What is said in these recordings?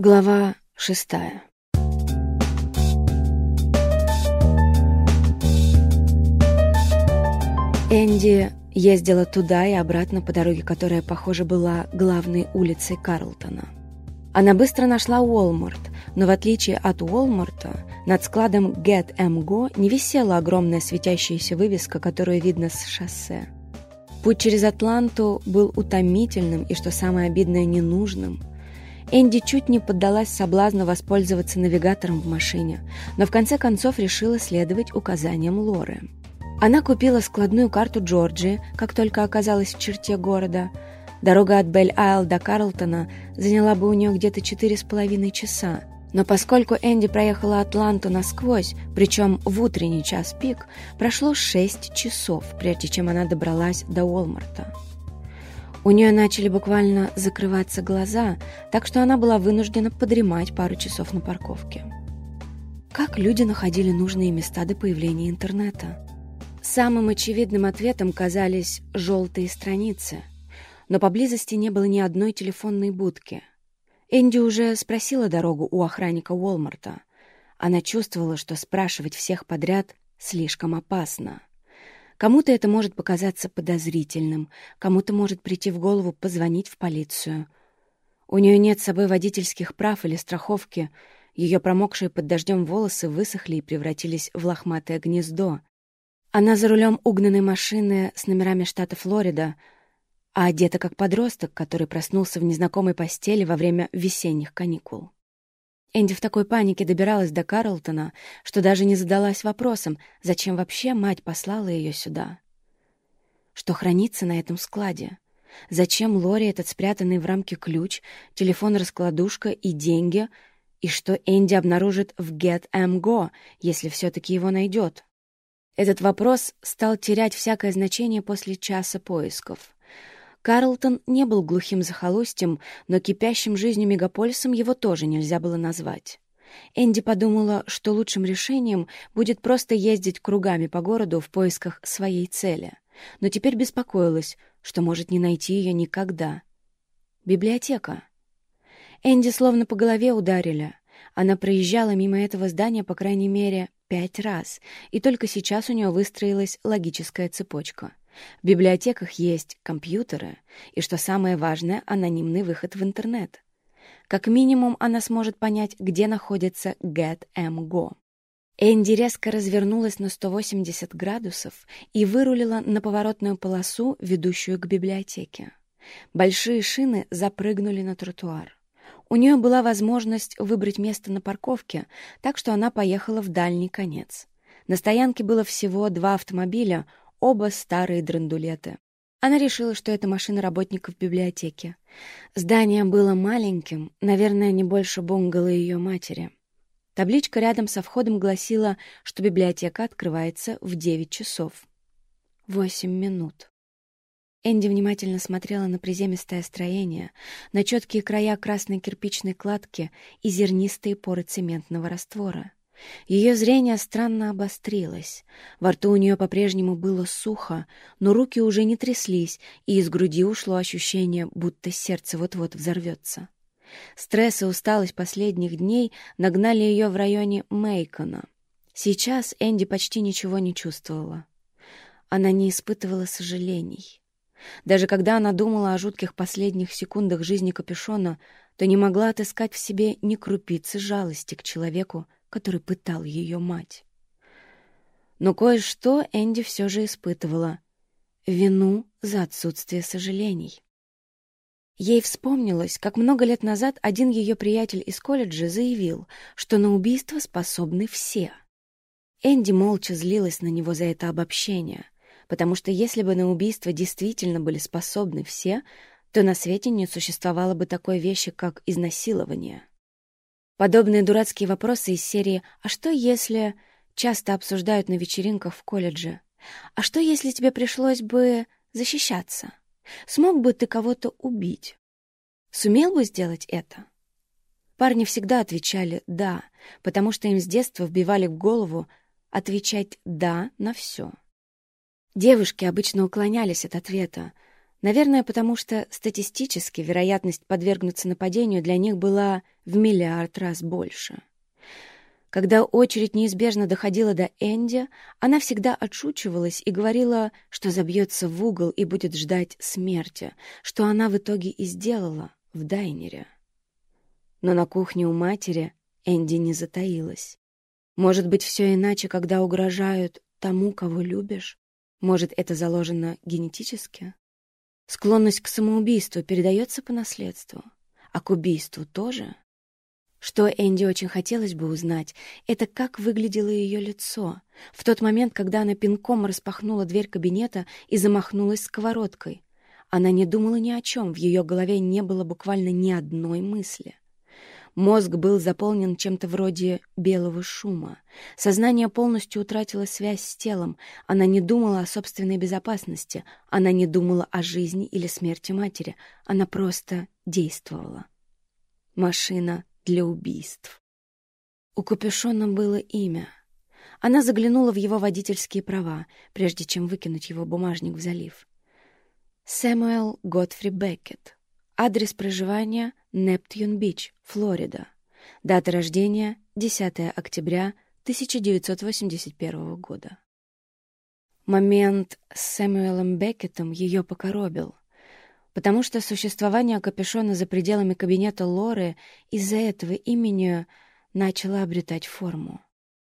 Глава шестая Энди ездила туда и обратно по дороге, которая, похоже, была главной улицей Карлтона. Она быстро нашла Уолмарт, но в отличие от Уолмарта, над складом Get M не висела огромная светящаяся вывеска, которую видно с шоссе. Путь через Атланту был утомительным и, что самое обидное, ненужным. Энди чуть не поддалась соблазну воспользоваться навигатором в машине, но в конце концов решила следовать указаниям Лоры. Она купила складную карту Джорджии, как только оказалась в черте города. Дорога от Бель-Айл до Карлтона заняла бы у нее где-то четыре с половиной часа. Но поскольку Энди проехала Атланту насквозь, причем в утренний час пик, прошло шесть часов, прежде чем она добралась до Уолмарта. У нее начали буквально закрываться глаза, так что она была вынуждена подремать пару часов на парковке. Как люди находили нужные места до появления интернета? Самым очевидным ответом казались желтые страницы, но поблизости не было ни одной телефонной будки. Энди уже спросила дорогу у охранника Уолмарта. Она чувствовала, что спрашивать всех подряд слишком опасно. Кому-то это может показаться подозрительным, кому-то может прийти в голову позвонить в полицию. У нее нет с собой водительских прав или страховки, ее промокшие под дождем волосы высохли и превратились в лохматое гнездо. Она за рулем угнанной машины с номерами штата Флорида, а одета как подросток, который проснулся в незнакомой постели во время весенних каникул. Энди в такой панике добиралась до Карлтона, что даже не задалась вопросом, зачем вообще мать послала ее сюда. Что хранится на этом складе? Зачем Лори этот спрятанный в рамке ключ, телефон-раскладушка и деньги, и что Энди обнаружит в Get Em Go, если все-таки его найдет? Этот вопрос стал терять всякое значение после часа поисков. Карлтон не был глухим захолустьем, но кипящим жизнью мегаполисом его тоже нельзя было назвать. Энди подумала, что лучшим решением будет просто ездить кругами по городу в поисках своей цели, но теперь беспокоилась, что может не найти ее никогда. Библиотека. Энди словно по голове ударили. Она проезжала мимо этого здания, по крайней мере, пять раз, и только сейчас у нее выстроилась логическая цепочка. В библиотеках есть компьютеры и, что самое важное, анонимный выход в интернет. Как минимум, она сможет понять, где находится GetMGo. Энди резко развернулась на 180 градусов и вырулила на поворотную полосу, ведущую к библиотеке. Большие шины запрыгнули на тротуар. У нее была возможность выбрать место на парковке, так что она поехала в дальний конец. На стоянке было всего два автомобиля, оба старые драндулеты. Она решила, что это машина работников библиотеки. Здание было маленьким, наверное, не больше бунгало ее матери. Табличка рядом со входом гласила, что библиотека открывается в 9 часов. Восемь минут. Энди внимательно смотрела на приземистое строение, на четкие края красной кирпичной кладки и зернистые поры цементного раствора. Ее зрение странно обострилось. Во рту у нее по-прежнему было сухо, но руки уже не тряслись, и из груди ушло ощущение, будто сердце вот-вот взорвется. Стресс и усталость последних дней нагнали ее в районе Мейкона. Сейчас Энди почти ничего не чувствовала. Она не испытывала сожалений. Даже когда она думала о жутких последних секундах жизни Капюшона, то не могла отыскать в себе ни крупицы жалости к человеку, который пытал ее мать. Но кое-что Энди все же испытывала — вину за отсутствие сожалений. Ей вспомнилось, как много лет назад один ее приятель из колледжа заявил, что на убийство способны все. Энди молча злилась на него за это обобщение — потому что если бы на убийство действительно были способны все, то на свете не существовало бы такой вещи, как изнасилование. Подобные дурацкие вопросы из серии «А что если...» часто обсуждают на вечеринках в колледже. «А что если тебе пришлось бы защищаться? Смог бы ты кого-то убить? Сумел бы сделать это?» Парни всегда отвечали «да», потому что им с детства вбивали в голову отвечать «да» на все. Девушки обычно уклонялись от ответа, наверное, потому что статистически вероятность подвергнуться нападению для них была в миллиард раз больше. Когда очередь неизбежно доходила до Энди, она всегда отшучивалась и говорила, что забьется в угол и будет ждать смерти, что она в итоге и сделала в дайнере. Но на кухне у матери Энди не затаилась. Может быть, все иначе, когда угрожают тому, кого любишь? Может, это заложено генетически? Склонность к самоубийству передается по наследству, а к убийству тоже? Что Энди очень хотелось бы узнать, это как выглядело ее лицо в тот момент, когда она пинком распахнула дверь кабинета и замахнулась сковородкой. Она не думала ни о чем, в ее голове не было буквально ни одной мысли. Мозг был заполнен чем-то вроде белого шума. Сознание полностью утратило связь с телом. Она не думала о собственной безопасности. Она не думала о жизни или смерти матери. Она просто действовала. Машина для убийств. У Капюшона было имя. Она заглянула в его водительские права, прежде чем выкинуть его бумажник в залив. Сэмюэл Готфри Беккет. Адрес проживания — Нептьюн-Бич, Флорида. Дата рождения — 10 октября 1981 года. Момент с Сэмюэлом Беккетом ее покоробил потому что существование капюшона за пределами кабинета Лоры из-за этого имени начало обретать форму.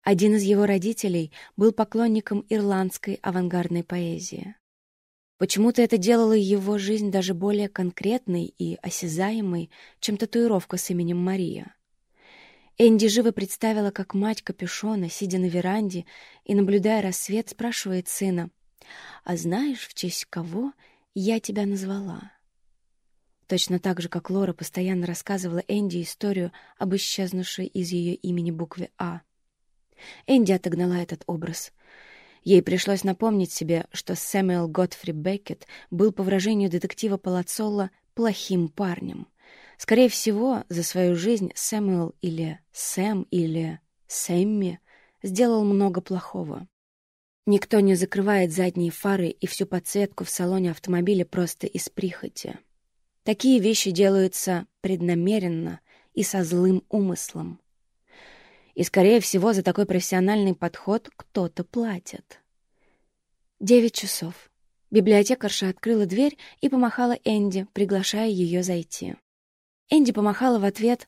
Один из его родителей был поклонником ирландской авангардной поэзии. Почему-то это делало его жизнь даже более конкретной и осязаемой, чем татуировка с именем Мария. Энди живо представила, как мать капюшона, сидя на веранде и наблюдая рассвет, спрашивает сына, «А знаешь, в честь кого я тебя назвала?» Точно так же, как Лора постоянно рассказывала Энди историю об исчезнувшей из ее имени букве «А». Энди отогнала этот образ. Ей пришлось напомнить себе, что Сэмюэл Готфри Беккет был, по выражению детектива Палацолла, плохим парнем. Скорее всего, за свою жизнь Сэмюэл или Сэм или Сэмми сделал много плохого. Никто не закрывает задние фары и всю подсветку в салоне автомобиля просто из прихоти. Такие вещи делаются преднамеренно и со злым умыслом. И, скорее всего, за такой профессиональный подход кто-то платит. Девять часов. Библиотекарша открыла дверь и помахала Энди, приглашая ее зайти. Энди помахала в ответ,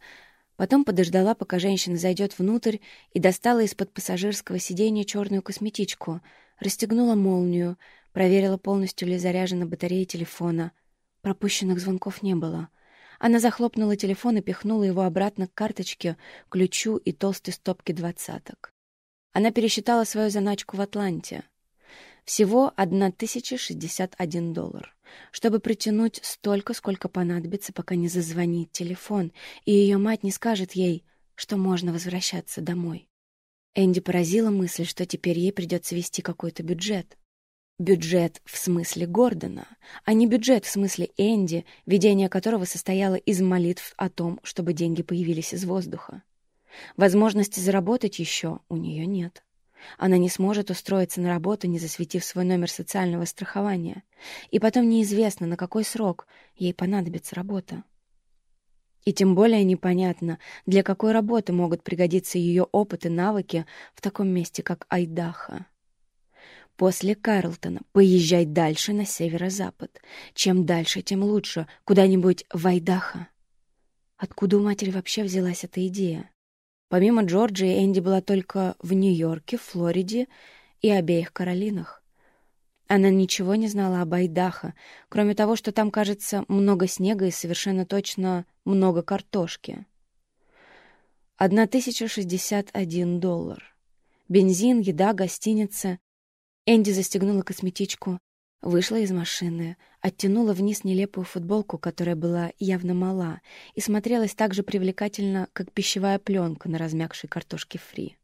потом подождала, пока женщина зайдет внутрь, и достала из-под пассажирского сиденья черную косметичку, расстегнула молнию, проверила, полностью ли заряжена батарея телефона — Пропущенных звонков не было. Она захлопнула телефон и пихнула его обратно к карточке, ключу и толстой стопке двадцаток. Она пересчитала свою заначку в Атланте. Всего 1061 доллар, чтобы притянуть столько, сколько понадобится, пока не зазвонит телефон, и ее мать не скажет ей, что можно возвращаться домой. Энди поразила мысль, что теперь ей придется вести какой-то бюджет. Бюджет в смысле Гордона, а не бюджет в смысле Энди, ведение которого состояло из молитв о том, чтобы деньги появились из воздуха. Возможности заработать еще у нее нет. Она не сможет устроиться на работу, не засветив свой номер социального страхования. И потом неизвестно, на какой срок ей понадобится работа. И тем более непонятно, для какой работы могут пригодиться ее опыт и навыки в таком месте, как Айдаха. После Карлтона поезжай дальше на северо-запад. Чем дальше, тем лучше. Куда-нибудь в Айдахо. Откуда у матери вообще взялась эта идея? Помимо Джорджии, Энди была только в Нью-Йорке, Флориде и обеих Каролинах. Она ничего не знала об Айдахо, кроме того, что там, кажется, много снега и совершенно точно много картошки. 1061 доллар. Бензин, еда, гостиница Энди застегнула косметичку, вышла из машины, оттянула вниз нелепую футболку, которая была явно мала, и смотрелась так же привлекательно, как пищевая пленка на размягшей картошке фри.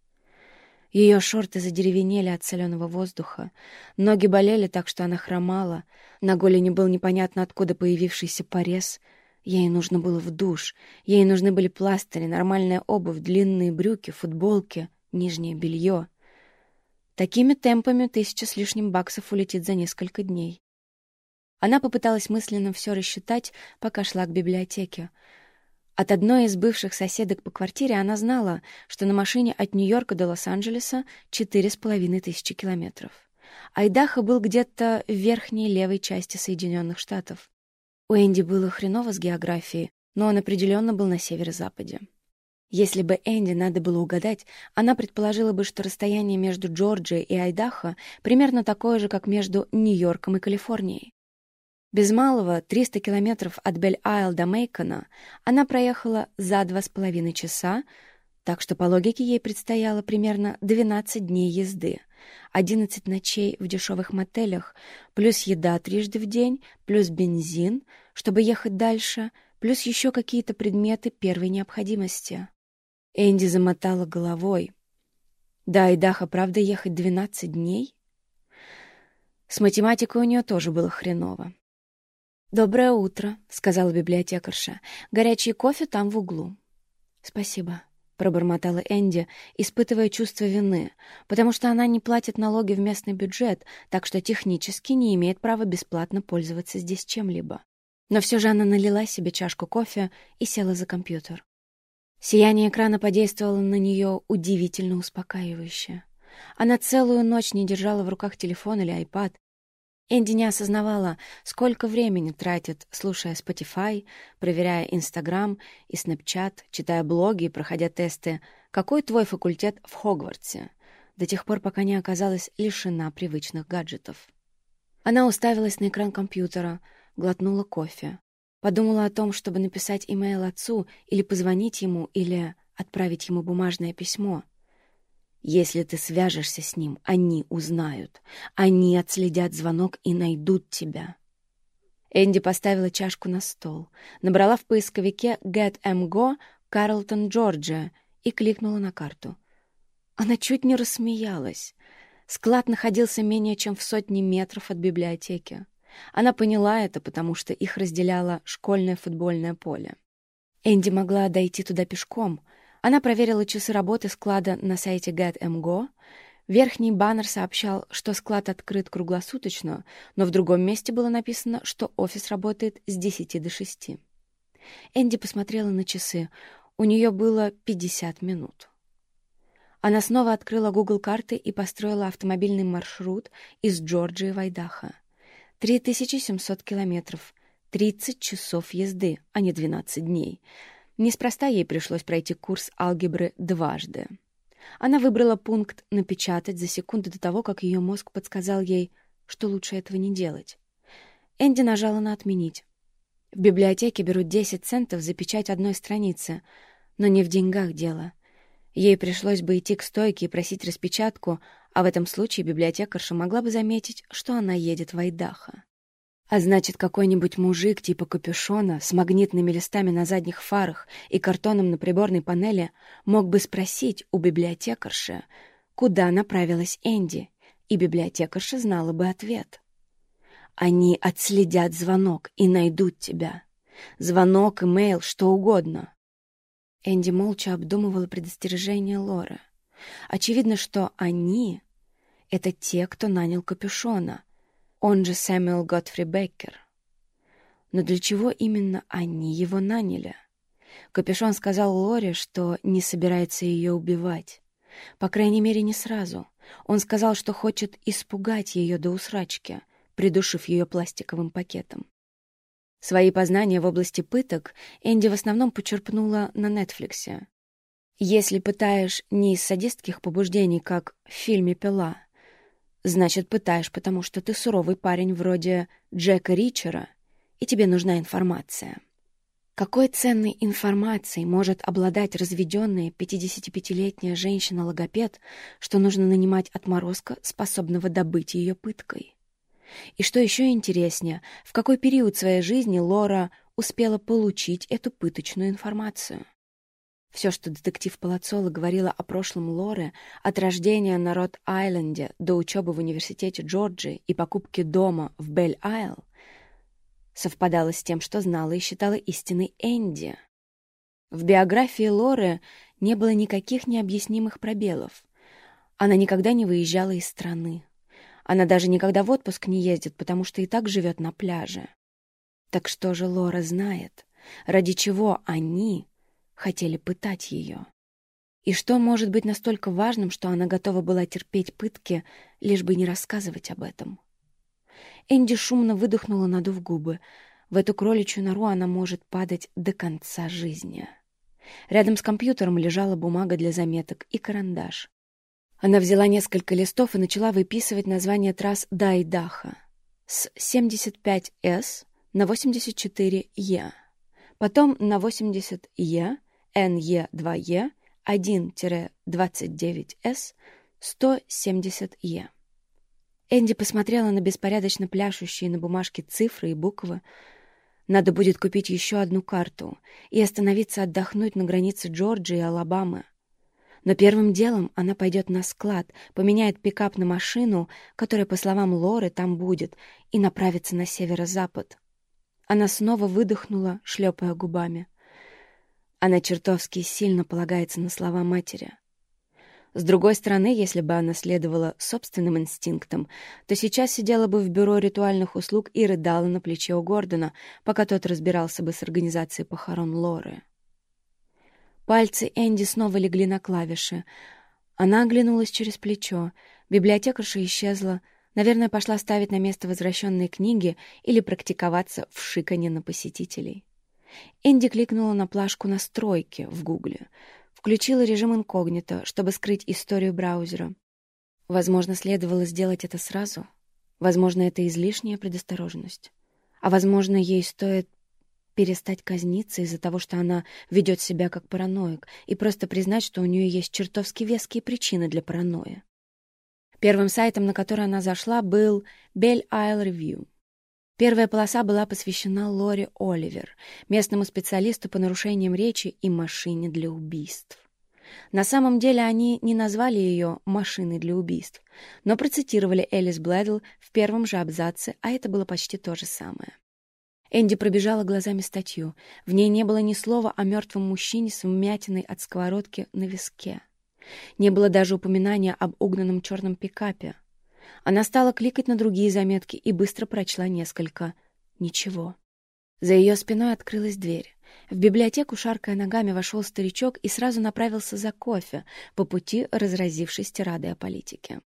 Ее шорты задеревенели от соленого воздуха, ноги болели так, что она хромала, на голени был непонятно откуда появившийся порез. Ей нужно было в душ, ей нужны были пластыри, нормальная обувь, длинные брюки, футболки, нижнее белье — Такими темпами тысяча с лишним баксов улетит за несколько дней. Она попыталась мысленно все рассчитать, пока шла к библиотеке. От одной из бывших соседок по квартире она знала, что на машине от Нью-Йорка до Лос-Анджелеса четыре с половиной тысячи километров. Айдахо был где-то в верхней левой части Соединенных Штатов. У Энди было хреново с географией, но он определенно был на северо-западе. Если бы Энди надо было угадать, она предположила бы, что расстояние между Джорджией и Айдахо примерно такое же, как между Нью-Йорком и Калифорнией. Без малого 300 километров от Бель-Айл до Мейкона она проехала за два с половиной часа, так что по логике ей предстояло примерно 12 дней езды, 11 ночей в дешевых мотелях, плюс еда трижды в день, плюс бензин, чтобы ехать дальше, плюс еще какие-то предметы первой необходимости. Энди замотала головой. Да, и Даха, правда, ехать 12 дней? С математикой у нее тоже было хреново. «Доброе утро», — сказала библиотекарша. «Горячий кофе там в углу». «Спасибо», — пробормотала Энди, испытывая чувство вины, потому что она не платит налоги в местный бюджет, так что технически не имеет права бесплатно пользоваться здесь чем-либо. Но все же она налила себе чашку кофе и села за компьютер. Сияние экрана подействовало на нее удивительно успокаивающе. Она целую ночь не держала в руках телефон или айпад, Энди не осознавала, сколько времени тратит, слушая Spotify, проверяя Instagram и Snapchat, читая блоги и проходя тесты «Какой твой факультет в Хогвартсе?» до тех пор, пока не оказалась лишена привычных гаджетов. Она уставилась на экран компьютера, глотнула кофе. Подумала о том, чтобы написать имейл отцу или позвонить ему, или отправить ему бумажное письмо — если ты свяжешься с ним, они узнают. Они отследят звонок и найдут тебя. Энди поставила чашку на стол, набрала в поисковике «Get Карлтон, Джорджия и кликнула на карту. Она чуть не рассмеялась. Склад находился менее чем в сотне метров от библиотеки. Она поняла это, потому что их разделяло школьное футбольное поле. Энди могла дойти туда пешком, она проверила часы работы склада на сайте GetMGo. Верхний баннер сообщал, что склад открыт круглосуточно, но в другом месте было написано, что офис работает с 10 до 6. Энди посмотрела на часы. У нее было 50 минут. Она снова открыла Google карты и построила автомобильный маршрут из Джорджии в Айдахо. 3700 километров, 30 часов езды, а не 12 дней — Неспроста ей пришлось пройти курс алгебры дважды. Она выбрала пункт «напечатать» за секунду до того, как ее мозг подсказал ей, что лучше этого не делать. Энди нажала на «отменить». В библиотеке берут 10 центов за печать одной страницы, но не в деньгах дело. Ей пришлось бы идти к стойке и просить распечатку, а в этом случае библиотекарша могла бы заметить, что она едет в Айдахо. А значит, какой-нибудь мужик типа капюшона с магнитными листами на задних фарах и картоном на приборной панели мог бы спросить у библиотекарши, куда направилась Энди, и библиотекарша знала бы ответ. Они отследят звонок и найдут тебя. Звонок, имейл, что угодно. Энди молча обдумывала предостережение Лоры. Очевидно, что они — это те, кто нанял капюшона — он же Сэмюэл Готфри Беккер. Но для чего именно они его наняли? Капюшон сказал Лоре, что не собирается ее убивать. По крайней мере, не сразу. Он сказал, что хочет испугать ее до усрачки, придушив ее пластиковым пакетом. Свои познания в области пыток Энди в основном почерпнула на Нетфликсе. Если пытаешь не из садистских побуждений, как в фильме «Пила», Значит, пытаешь, потому что ты суровый парень вроде Джека Ричера, и тебе нужна информация. Какой ценной информацией может обладать разведенная 55-летняя женщина-логопед, что нужно нанимать отморозка, способного добыть ее пыткой? И что еще интереснее, в какой период своей жизни Лора успела получить эту пыточную информацию? Все, что детектив Палацоло говорила о прошлом Лоры, от рождения на Рот-Айленде до учебы в университете Джорджии и покупки дома в Бель-Айл, совпадало с тем, что знала и считала истиной Энди. В биографии Лоры не было никаких необъяснимых пробелов. Она никогда не выезжала из страны. Она даже никогда в отпуск не ездит, потому что и так живет на пляже. Так что же Лора знает? Ради чего они хотели пытать ее. И что может быть настолько важным, что она готова была терпеть пытки, лишь бы не рассказывать об этом? Энди шумно выдохнула, надув губы. В эту кроличью нору она может падать до конца жизни. Рядом с компьютером лежала бумага для заметок и карандаш. Она взяла несколько листов и начала выписывать название трасс до Айдаха с 75С на 84Е, потом на 80Е, НЕ2Е, 1-29С, 170Е. Энди посмотрела на беспорядочно пляшущие на бумажке цифры и буквы. Надо будет купить еще одну карту и остановиться отдохнуть на границе Джорджии и Алабамы. Но первым делом она пойдет на склад, поменяет пикап на машину, которая, по словам Лоры, там будет, и направится на северо-запад. Она снова выдохнула, шлепая губами. Она чертовски сильно полагается на слова матери. С другой стороны, если бы она следовала собственным инстинктам, то сейчас сидела бы в бюро ритуальных услуг и рыдала на плече у Гордона, пока тот разбирался бы с организацией похорон Лоры. Пальцы Энди снова легли на клавиши. Она оглянулась через плечо. Библиотекарша исчезла. Наверное, пошла ставить на место возвращенные книги или практиковаться в шикане на посетителей. Энди кликнула на плашку «Настройки» в Гугле. Включила режим инкогнито, чтобы скрыть историю браузера. Возможно, следовало сделать это сразу. Возможно, это излишняя предосторожность. А возможно, ей стоит перестать казниться из-за того, что она ведет себя как параноик, и просто признать, что у нее есть чертовски веские причины для паранойи. Первым сайтом, на который она зашла, был Belle Isle Review. Первая полоса была посвящена Лори Оливер, местному специалисту по нарушениям речи и машине для убийств. На самом деле они не назвали ее «машиной для убийств», но процитировали Элис Блэдл в первом же абзаце, а это было почти то же самое. Энди пробежала глазами статью. В ней не было ни слова о мертвом мужчине с вмятиной от сковородки на виске. Не было даже упоминания об угнанном черном пикапе. Она стала кликать на другие заметки и быстро прочла несколько. Ничего. За ее спиной открылась дверь. В библиотеку, шаркая ногами, вошел старичок и сразу направился за кофе, по пути разразившись тирадой о политике.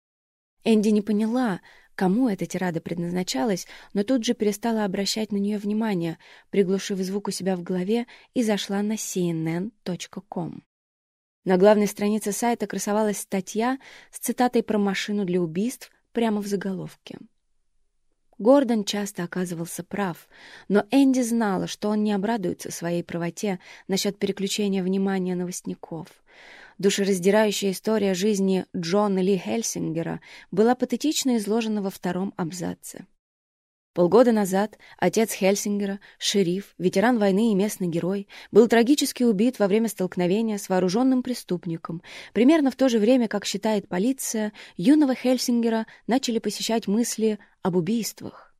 Энди не поняла, кому эта тирада предназначалась, но тут же перестала обращать на нее внимание, приглушив звук у себя в голове и зашла на cnn.com. На главной странице сайта красовалась статья с цитатой про машину для убийств прямо в заголовке. Гордон часто оказывался прав, но Энди знала, что он не обрадуется своей правоте насчет переключения внимания новостников. Душераздирающая история жизни Джона Ли Хельсингера была патетично изложена во втором абзаце. Полгода назад отец Хельсингера, шериф, ветеран войны и местный герой, был трагически убит во время столкновения с вооруженным преступником. Примерно в то же время, как считает полиция, юного Хельсингера начали посещать мысли об убийствах.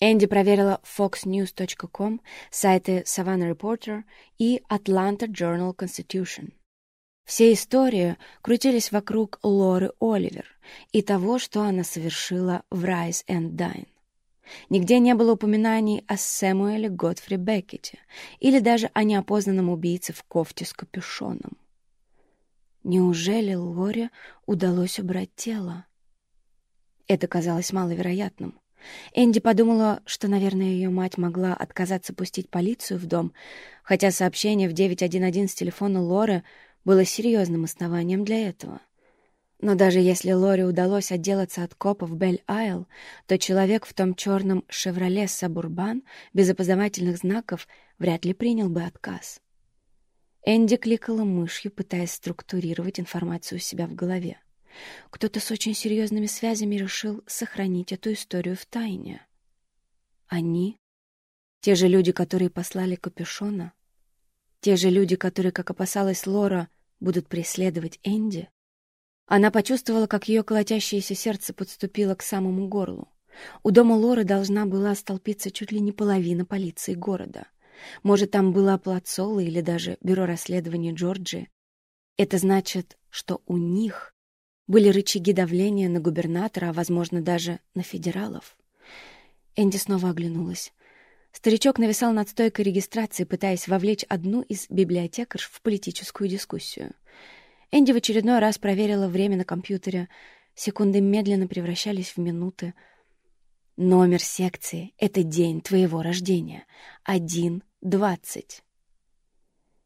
Энди проверила foxnews.com, сайты Savannah Reporter и Atlanta Journal-Constitution. Все истории крутились вокруг Лоры Оливер и того, что она совершила в Rise and Dine. Нигде не было упоминаний о Сэмуэле Готфри Беккете или даже о неопознанном убийце в кофте с капюшоном. Неужели Лоре удалось убрать тело? Это казалось маловероятным. Энди подумала, что, наверное, ее мать могла отказаться пустить полицию в дом, хотя сообщение в 911 с телефона Лоры было серьезным основанием для этого. Но даже если Лори удалось отделаться от копа в Бель-Айл, то человек в том черном «Шевроле Сабурбан» без опознавательных знаков вряд ли принял бы отказ. Энди кликала мышью, пытаясь структурировать информацию у себя в голове. Кто-то с очень серьезными связями решил сохранить эту историю в тайне. Они? Те же люди, которые послали Капюшона? Те же люди, которые, как опасалась Лора, будут преследовать Энди? Она почувствовала, как ее колотящееся сердце подступило к самому горлу. У дома Лоры должна была столпиться чуть ли не половина полиции города. Может, там была Плацола или даже бюро расследования Джорджии. Это значит, что у них были рычаги давления на губернатора, а, возможно, даже на федералов. Энди снова оглянулась. Старичок нависал над стойкой регистрации, пытаясь вовлечь одну из библиотекарш в политическую дискуссию. Энди в очередной раз проверила время на компьютере. Секунды медленно превращались в минуты. Номер секции — это день твоего рождения. Один двадцать.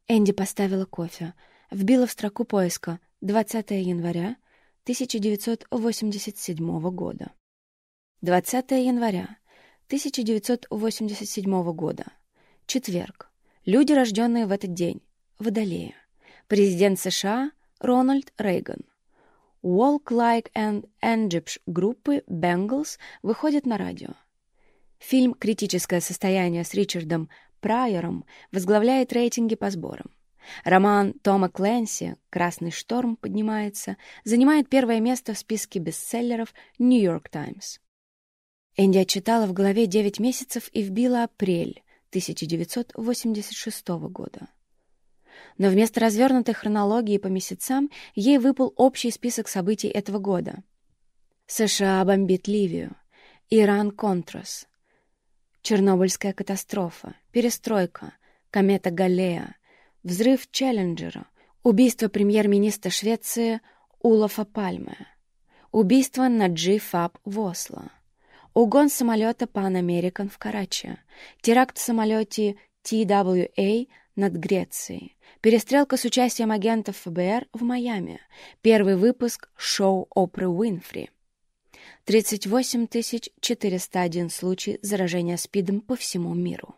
Энди поставила кофе, вбила в строку поиска 20 января 1987 года. 20 января 1987 года. Четверг. Люди, рожденные в этот день. Водолея. Президент США Рональд Рейган. Walk Like and Engipsh группы Bengals выходит на радио. Фильм «Критическое состояние» с Ричардом Прайером возглавляет рейтинги по сборам. Роман Тома Кленси «Красный шторм» поднимается, занимает первое место в списке бестселлеров «Нью-Йорк Таймс». Энди отчитала в голове 9 месяцев и вбила апрель 1986 года. Но вместо развернутой хронологии по месяцам ей выпал общий список событий этого года. США бомбит Ливию, Иран Контрас, Чернобыльская катастрофа, перестройка, комета Галлея, взрыв Челленджера, убийство премьер-министра Швеции Улафа Пальме, убийство Наджи Фаб в Осло, Угон самолета Pan American в Карачи. Теракт в самолете TWA над Грецией. Перестрелка с участием агентов ФБР в Майами. Первый выпуск шоу Опры Уинфри. 38 401 случай заражения СПИДом по всему миру.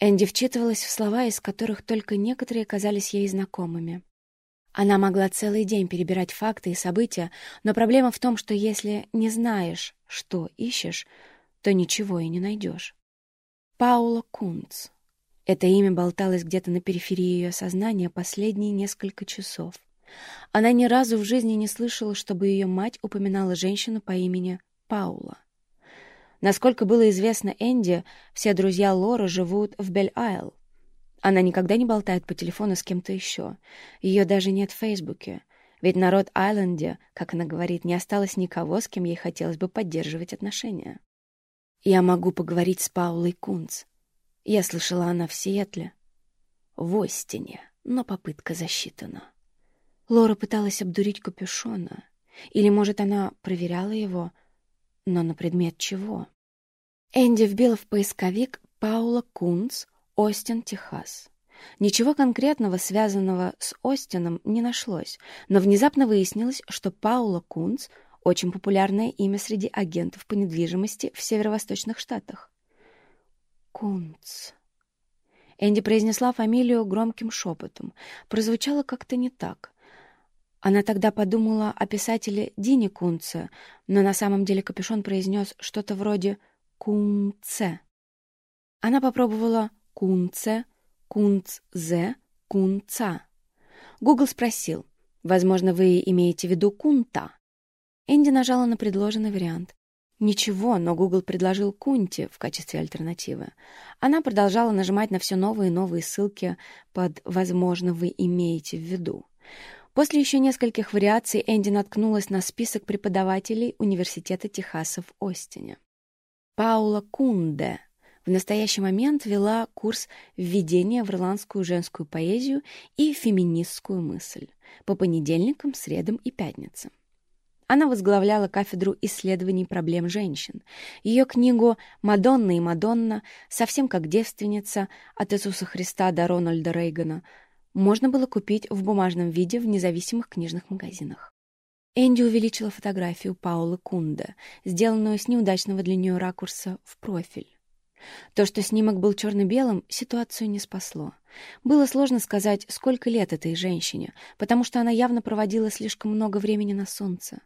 Энди вчитывалась в слова, из которых только некоторые казались ей знакомыми. Она могла целый день перебирать факты и события, но проблема в том, что если не знаешь, что ищешь, то ничего и не найдешь. Паула Кунц. Это имя болталось где-то на периферии ее сознания последние несколько часов. Она ни разу в жизни не слышала, чтобы ее мать упоминала женщину по имени Паула. Насколько было известно Энди, все друзья Лоры живут в Бель-Айл. Она никогда не болтает по телефону с кем-то еще. Ее даже нет в Фейсбуке. Ведь на Род-Айленде, как она говорит, не осталось никого, с кем ей хотелось бы поддерживать отношения. «Я могу поговорить с Паулой Кунц. Я слышала, она в Сиэтле. В Остине, но попытка засчитана». Лора пыталась обдурить капюшона. Или, может, она проверяла его, но на предмет чего? Энди вбила в поисковик «Паула Кунц», Остин, Техас. Ничего конкретного, связанного с Остином, не нашлось, но внезапно выяснилось, что Паула Кунц — очень популярное имя среди агентов по недвижимости в северо-восточных штатах. Кунц. Энди произнесла фамилию громким шепотом. Прозвучало как-то не так. Она тогда подумала о писателе Дине Кунце, но на самом деле капюшон произнес что-то вроде «Кунце». Она попробовала «Кунце», Кунцзе, Кунца. Гугл спросил, возможно, вы имеете в виду Кунта? Энди нажала на предложенный вариант. Ничего, но Google предложил Кунти в качестве альтернативы. Она продолжала нажимать на все новые и новые ссылки под «возможно, вы имеете в виду». После еще нескольких вариаций Энди наткнулась на список преподавателей Университета Техаса в Остине. Паула Кунде в настоящий момент вела курс введения в ирландскую женскую поэзию и феминистскую мысль по понедельникам, средам и пятницам. Она возглавляла кафедру исследований проблем женщин. Ее книгу «Мадонна и Мадонна», совсем как девственница от Иисуса Христа до Рональда Рейгана, можно было купить в бумажном виде в независимых книжных магазинах. Энди увеличила фотографию Паулы Кунда, сделанную с неудачного для нее ракурса в профиль. То, что снимок был черно-белым, ситуацию не спасло. Было сложно сказать, сколько лет этой женщине, потому что она явно проводила слишком много времени на солнце.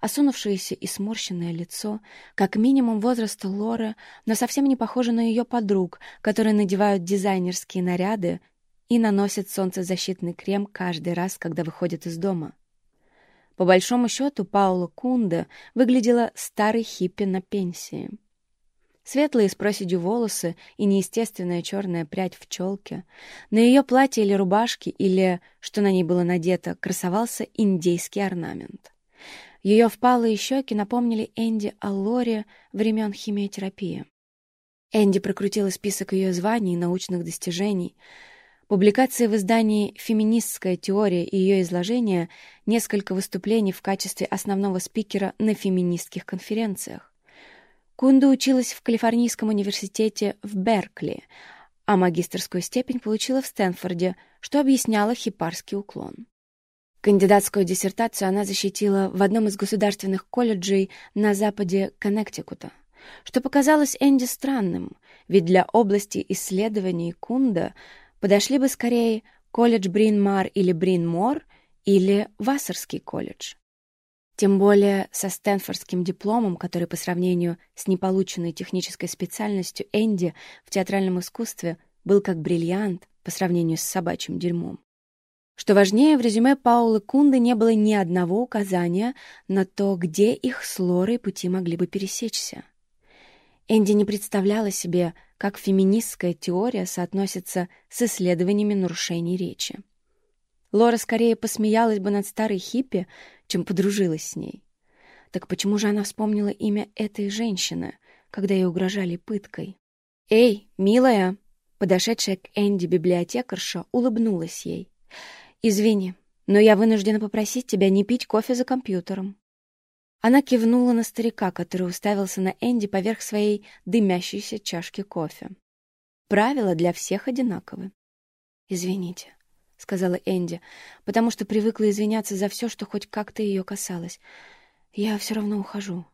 Осунувшееся и сморщенное лицо, как минимум возраста Лоры, но совсем не похоже на ее подруг, которые надевают дизайнерские наряды и наносят солнцезащитный крем каждый раз, когда выходят из дома. По большому счету, Паула Кунде выглядела старой хиппи на пенсии — Светлые с проседью волосы и неестественная черная прядь в челке. На ее платье или рубашке, или, что на ней было надето, красовался индейский орнамент. Ее впалые щеки напомнили Энди о Лоре времен химиотерапии. Энди прокрутила список ее званий и научных достижений. Публикации в издании «Феминистская теория» и ее изложение, несколько выступлений в качестве основного спикера на феминистских конференциях. Кунда училась в Калифорнийском университете в Беркли, а магистрскую степень получила в Стэнфорде, что объясняло хипарский уклон. Кандидатскую диссертацию она защитила в одном из государственных колледжей на западе Коннектикута, что показалось Энди странным, ведь для области исследований Кунда подошли бы скорее колледж Брин-Мар или Брин-Мор или Вассерский колледж. Тем более со стэнфордским дипломом, который по сравнению с неполученной технической специальностью Энди в театральном искусстве был как бриллиант по сравнению с собачьим дерьмом. Что важнее, в резюме Паулы Кунды не было ни одного указания на то, где их с Лорой пути могли бы пересечься. Энди не представляла себе, как феминистская теория соотносится с исследованиями нарушений речи. Лора скорее посмеялась бы над старой хиппи, чем подружилась с ней. Так почему же она вспомнила имя этой женщины, когда ей угрожали пыткой? «Эй, милая!» Подошедшая к Энди библиотекарша улыбнулась ей. «Извини, но я вынуждена попросить тебя не пить кофе за компьютером». Она кивнула на старика, который уставился на Энди поверх своей дымящейся чашки кофе. Правила для всех одинаковы. «Извините», — сказала Энди, потому что привыкла извиняться за все, что хоть как-то ее касалось. «Я все равно ухожу».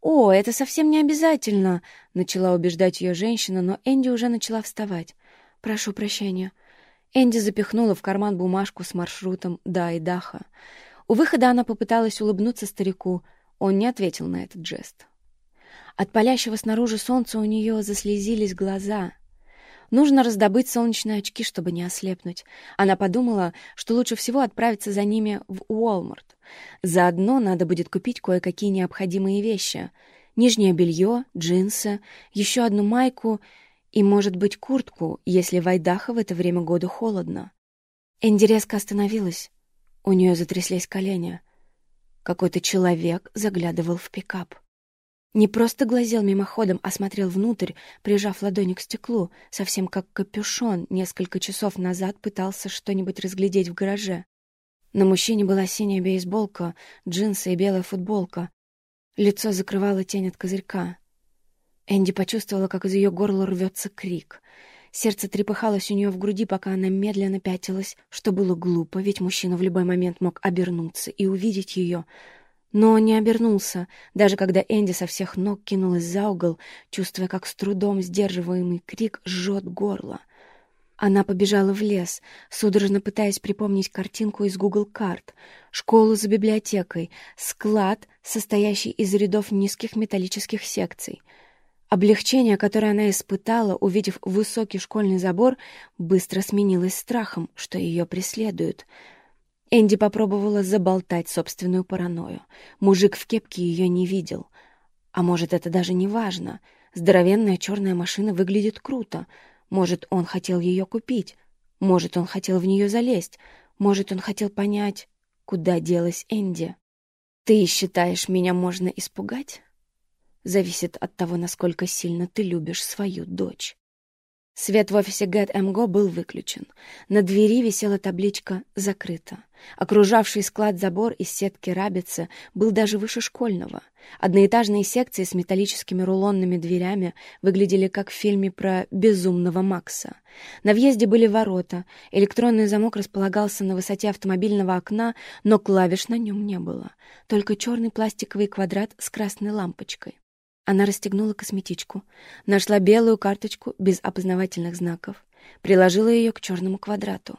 «О, это совсем не обязательно», — начала убеждать ее женщина, но Энди уже начала вставать. «Прошу прощения». Энди запихнула в карман бумажку с маршрутом до Айдаха. У выхода она попыталась улыбнуться старику. Он не ответил на этот жест. От палящего снаружи солнца у нее заслезились глаза. Нужно раздобыть солнечные очки, чтобы не ослепнуть. Она подумала, что лучше всего отправиться за ними в Уолмарт. Заодно надо будет купить кое-какие необходимые вещи. Нижнее белье, джинсы, еще одну майку — и, может быть, куртку, если в Айдахо в это время года холодно. Энди резко остановилась. У нее затряслись колени. Какой-то человек заглядывал в пикап. Не просто глазел мимоходом, а смотрел внутрь, прижав ладони к стеклу, совсем как капюшон несколько часов назад пытался что-нибудь разглядеть в гараже. На мужчине была синяя бейсболка, джинсы и белая футболка. Лицо закрывала тень от козырька. Энди почувствовала, как из ее горла рвется крик. Сердце трепыхалось у нее в груди, пока она медленно пятилась, что было глупо, ведь мужчина в любой момент мог обернуться и увидеть ее. Но он не обернулся, даже когда Энди со всех ног кинулась за угол, чувствуя, как с трудом сдерживаемый крик жжет горло. Она побежала в лес, судорожно пытаясь припомнить картинку из Google карт, школу за библиотекой, склад, состоящий из рядов низких металлических секций — Облегчение, которое она испытала, увидев высокий школьный забор, быстро сменилось страхом, что ее преследуют. Энди попробовала заболтать собственную паранойю. Мужик в кепке ее не видел. А может, это даже не важно. Здоровенная черная машина выглядит круто. Может, он хотел ее купить. Может, он хотел в нее залезть. Может, он хотел понять, куда делась Энди. «Ты считаешь, меня можно испугать?» Зависит от того, насколько сильно ты любишь свою дочь. Свет в офисе GetMGo был выключен. На двери висела табличка «Закрыто». Окружавший склад забор из сетки рабицы был даже выше школьного. Одноэтажные секции с металлическими рулонными дверями выглядели как в фильме про «Безумного Макса». На въезде были ворота, электронный замок располагался на высоте автомобильного окна, но клавиш на нем не было, только черный пластиковый квадрат с красной лампочкой. Она расстегнула косметичку, нашла белую карточку без опознавательных знаков, приложила ее к черному квадрату.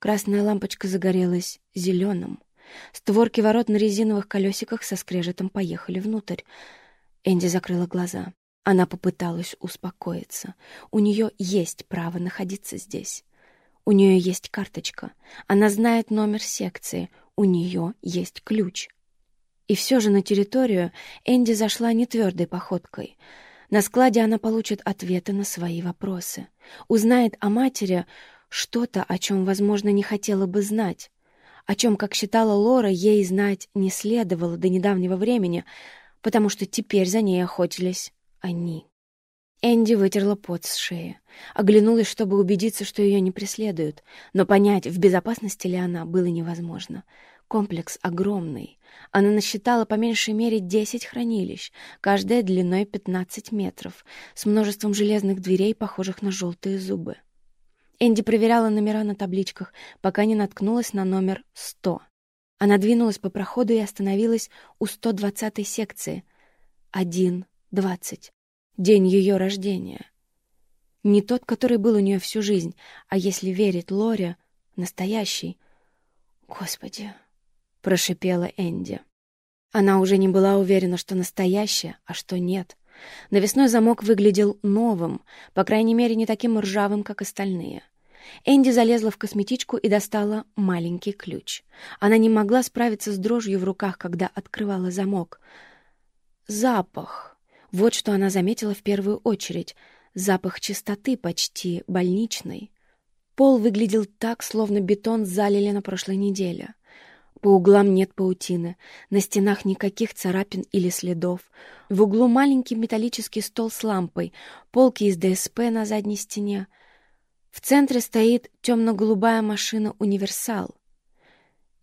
Красная лампочка загорелась зеленым. Створки ворот на резиновых колесиках со скрежетом поехали внутрь. Энди закрыла глаза. Она попыталась успокоиться. У нее есть право находиться здесь. У нее есть карточка. Она знает номер секции. У нее есть ключ. И все же на территорию Энди зашла не твердой походкой. На складе она получит ответы на свои вопросы. Узнает о матери что-то, о чем, возможно, не хотела бы знать. О чем, как считала Лора, ей знать не следовало до недавнего времени, потому что теперь за ней охотились они. Энди вытерла пот с шеи, оглянулась, чтобы убедиться, что ее не преследуют, но понять, в безопасности ли она, было невозможно. Комплекс огромный. Она насчитала по меньшей мере 10 хранилищ, каждая длиной 15 метров, с множеством железных дверей, похожих на желтые зубы. Энди проверяла номера на табличках, пока не наткнулась на номер 100. Она двинулась по проходу и остановилась у 120-й секции. 1.20. День ее рождения. Не тот, который был у нее всю жизнь, а если верить Лоре, настоящий. «Господи!» — прошипела Энди. Она уже не была уверена, что настоящее, а что нет. Навесной замок выглядел новым, по крайней мере, не таким ржавым, как остальные. Энди залезла в косметичку и достала маленький ключ. Она не могла справиться с дрожью в руках, когда открывала замок. Запах. Вот что она заметила в первую очередь. Запах чистоты, почти больничной. Пол выглядел так, словно бетон залили на прошлой неделе. По углам нет паутины, на стенах никаких царапин или следов. В углу маленький металлический стол с лампой, полки из ДСП на задней стене. В центре стоит темно-голубая машина «Универсал».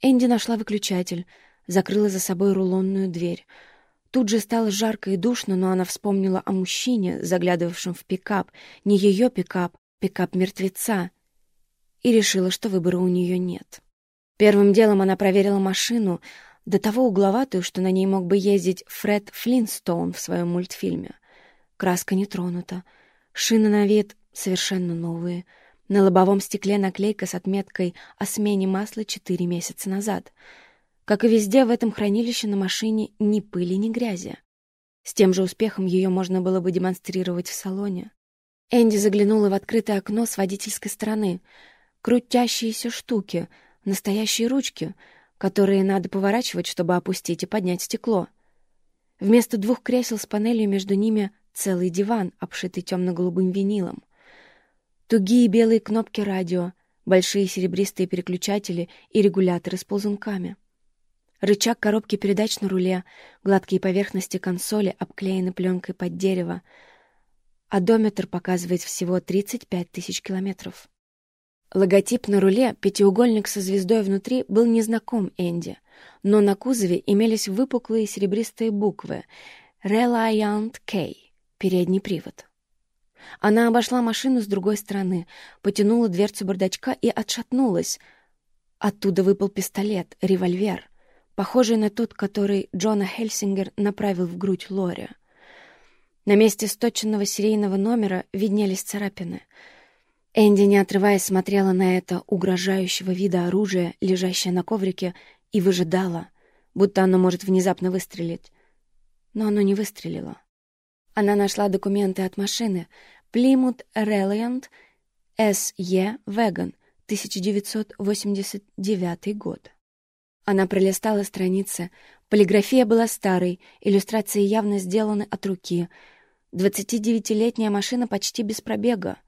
Энди нашла выключатель, закрыла за собой рулонную дверь. Тут же стало жарко и душно, но она вспомнила о мужчине, заглядывавшем в пикап. Не ее пикап, пикап мертвеца. И решила, что выбора у нее нет. Первым делом она проверила машину, до того угловатую, что на ней мог бы ездить Фред Флинстоун в своем мультфильме. Краска не тронута. Шины на вид совершенно новые. На лобовом стекле наклейка с отметкой о смене масла четыре месяца назад. Как и везде в этом хранилище на машине ни пыли, ни грязи. С тем же успехом ее можно было бы демонстрировать в салоне. Энди заглянула в открытое окно с водительской стороны. Крутящиеся штуки — Настоящие ручки, которые надо поворачивать, чтобы опустить и поднять стекло. Вместо двух кресел с панелью между ними целый диван, обшитый темно-голубым винилом. Тугие белые кнопки радио, большие серебристые переключатели и регуляторы с ползунками. Рычаг коробки передач на руле, гладкие поверхности консоли обклеены пленкой под дерево. Одометр показывает всего 35 тысяч километров. Логотип на руле, пятиугольник со звездой внутри, был незнаком Энди, но на кузове имелись выпуклые серебристые буквы «Reliant K» — передний привод. Она обошла машину с другой стороны, потянула дверцу бардачка и отшатнулась. Оттуда выпал пистолет, револьвер, похожий на тот, который Джона Хельсингер направил в грудь Лори. На месте сточенного серийного номера виднелись царапины — Энди, не отрываясь, смотрела на это угрожающего вида оружие, лежащее на коврике, и выжидала, будто оно может внезапно выстрелить. Но оно не выстрелило. Она нашла документы от машины Plymouth Reliant SE Wagon, 1989 год. Она пролистала страницы. Полиграфия была старой, иллюстрации явно сделаны от руки. 29-летняя машина почти без пробега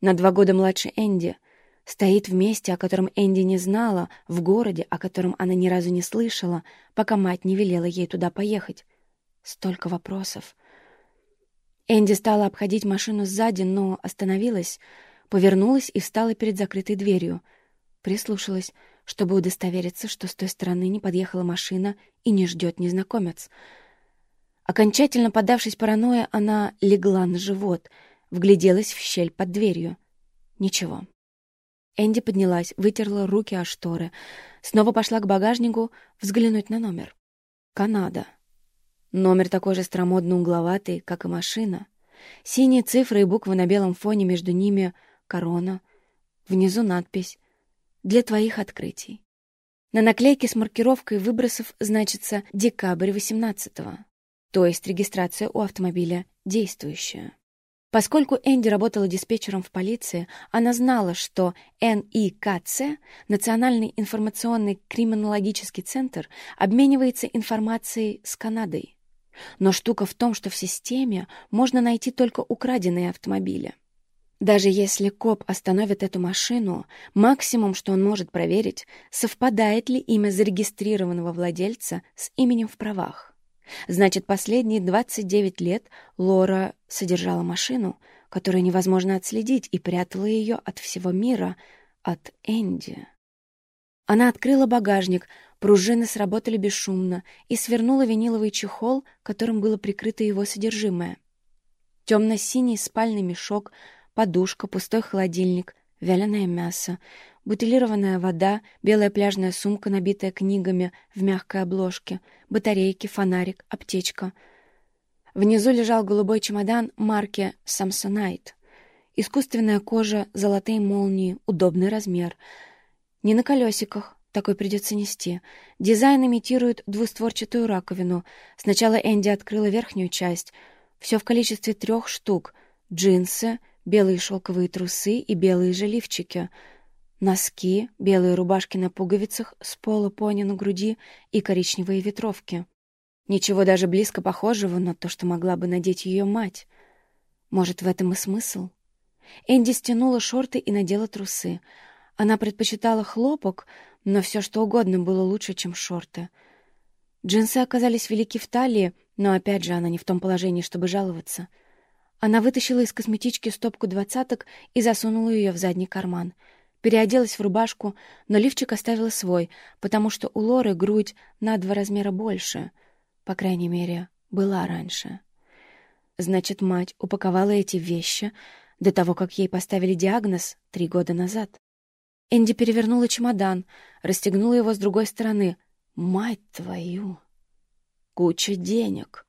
на два года младше Энди, стоит в месте, о котором Энди не знала, в городе, о котором она ни разу не слышала, пока мать не велела ей туда поехать. Столько вопросов. Энди стала обходить машину сзади, но остановилась, повернулась и встала перед закрытой дверью. Прислушалась, чтобы удостовериться, что с той стороны не подъехала машина и не ждет незнакомец. Окончательно поддавшись паранойе, она легла на живот — вгляделась в щель под дверью. Ничего. Энди поднялась, вытерла руки о шторы, снова пошла к багажнику взглянуть на номер. Канада. Номер такой же старомодно угловатый, как и машина. Синие цифры и буквы на белом фоне, между ними корона. Внизу надпись «Для твоих открытий». На наклейке с маркировкой выбросов значится «Декабрь 18-го», то есть регистрация у автомобиля действующая. Поскольку Энди работала диспетчером в полиции, она знала, что НИКЦ, Национальный информационный криминологический центр, обменивается информацией с Канадой. Но штука в том, что в системе можно найти только украденные автомобили. Даже если коп остановит эту машину, максимум, что он может проверить, совпадает ли имя зарегистрированного владельца с именем в правах. Значит, последние 29 лет Лора содержала машину, которую невозможно отследить, и прятала ее от всего мира, от Энди. Она открыла багажник, пружины сработали бесшумно и свернула виниловый чехол, которым было прикрыто его содержимое. Темно-синий спальный мешок, подушка, пустой холодильник, вяленое мясо, бутилированная вода, белая пляжная сумка, набитая книгами в мягкой обложке, батарейки, фонарик, аптечка. Внизу лежал голубой чемодан марки «Самсонайт». Искусственная кожа, золотые молнии, удобный размер. Не на колесиках, такой придется нести. Дизайн имитирует двустворчатую раковину. Сначала Энди открыла верхнюю часть. Все в количестве трех штук. Джинсы, белые шелковые трусы и белые же лифчики — Носки, белые рубашки на пуговицах с пола пони на груди и коричневые ветровки. Ничего даже близко похожего на то, что могла бы надеть ее мать. Может, в этом и смысл? Энди стянула шорты и надела трусы. Она предпочитала хлопок, но все что угодно было лучше, чем шорты. Джинсы оказались велики в талии, но опять же она не в том положении, чтобы жаловаться. Она вытащила из косметички стопку двадцаток и засунула ее в задний карман — Переоделась в рубашку, но лифчик оставила свой, потому что у Лоры грудь на два размера больше. По крайней мере, была раньше. Значит, мать упаковала эти вещи до того, как ей поставили диагноз три года назад. Энди перевернула чемодан, расстегнула его с другой стороны. «Мать твою! Куча денег!»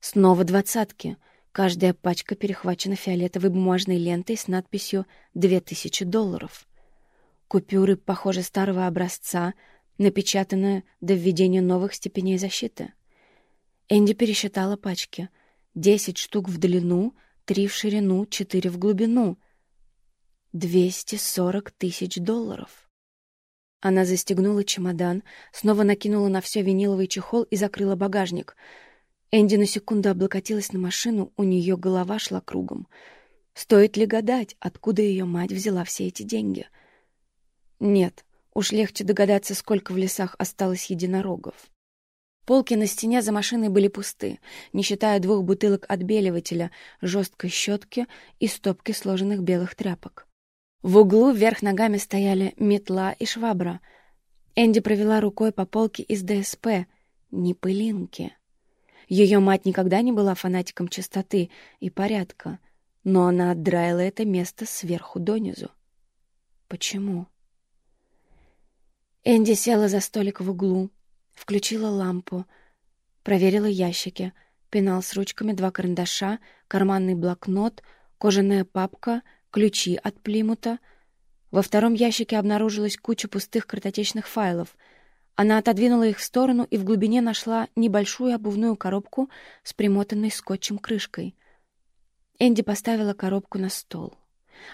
Снова двадцатки — Каждая пачка перехвачена фиолетовой бумажной лентой с надписью «Две тысячи долларов». Купюры, похоже, старого образца, напечатанные до введения новых степеней защиты. Энди пересчитала пачки. Десять штук в длину, три в ширину, четыре в глубину. Двести сорок тысяч долларов. Она застегнула чемодан, снова накинула на все виниловый чехол и закрыла багажник — Энди на секунду облокотилась на машину, у нее голова шла кругом. Стоит ли гадать, откуда ее мать взяла все эти деньги? Нет, уж легче догадаться, сколько в лесах осталось единорогов. Полки на стене за машиной были пусты, не считая двух бутылок отбеливателя, жесткой щетки и стопки сложенных белых тряпок. В углу вверх ногами стояли метла и швабра. Энди провела рукой по полке из ДСП. Не пылинки. Ее мать никогда не была фанатиком чистоты и порядка, но она отдраила это место сверху донизу. Почему? Энди села за столик в углу, включила лампу, проверила ящики, пенал с ручками, два карандаша, карманный блокнот, кожаная папка, ключи от Плимута. Во втором ящике обнаружилась куча пустых картотечных файлов — она отодвинула их в сторону и в глубине нашла небольшую обувную коробку с примотанной скотчем крышкой. Энди поставила коробку на стол.